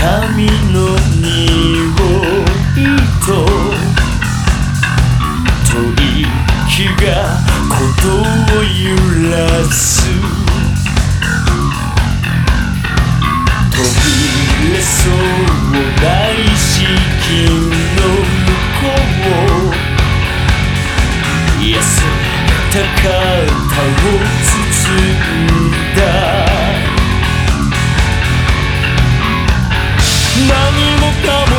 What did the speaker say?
髪の匂いと吐息がことを揺らす。何もかも